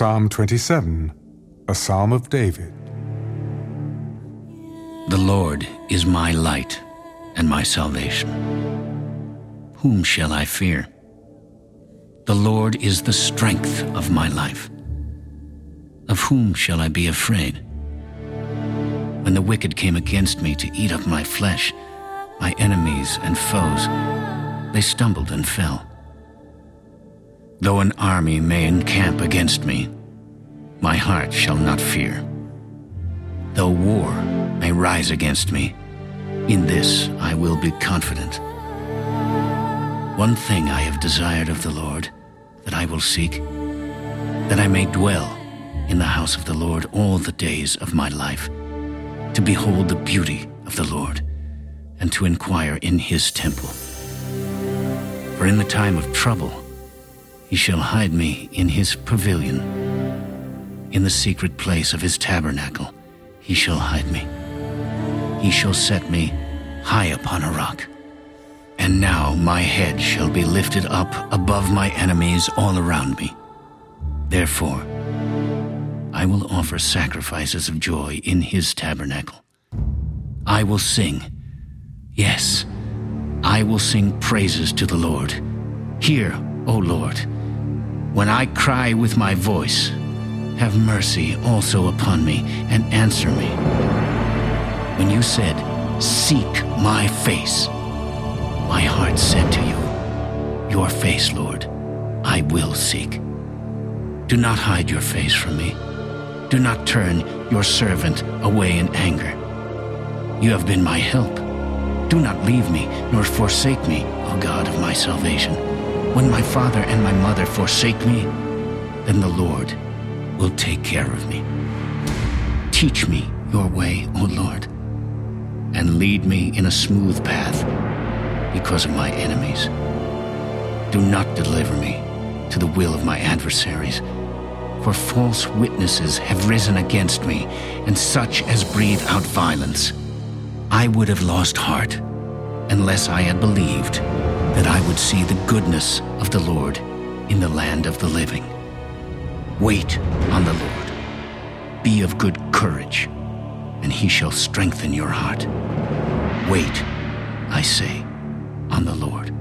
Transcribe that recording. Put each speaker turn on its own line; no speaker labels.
Psalm 27, a psalm of David.
The Lord is my light and my salvation. Whom shall I fear? The Lord is the strength of my life. Of whom shall I be afraid? When the wicked came against me to eat up my flesh, my enemies and foes, they stumbled and fell. Though an army may encamp against me, my heart shall not fear. Though war may rise against me, in this I will be confident. One thing I have desired of the Lord, that I will seek, that I may dwell in the house of the Lord all the days of my life, to behold the beauty of the Lord, and to inquire in his temple. For in the time of trouble, he shall hide me in his pavilion. In the secret place of his tabernacle, he shall hide me. He shall set me high upon a rock. And now my head shall be lifted up above my enemies all around me. Therefore, I will offer sacrifices of joy in his tabernacle. I will sing. Yes, I will sing praises to the Lord. Hear, O Lord, when I cry with my voice, have mercy also upon me and answer me. When you said, Seek my face, my heart said to you, Your face, Lord, I will seek. Do not hide your face from me. Do not turn your servant away in anger. You have been my help. Do not leave me nor forsake me, O God of my salvation. When my father and my mother forsake me, then the Lord will take care of me. Teach me your way, O Lord, and lead me in a smooth path because of my enemies. Do not deliver me to the will of my adversaries, for false witnesses have risen against me, and such as breathe out violence. I would have lost heart unless I had believed that I would see the goodness of the Lord in the land of the living. Wait on the Lord. Be of good courage, and he shall strengthen your heart. Wait, I say, on the Lord.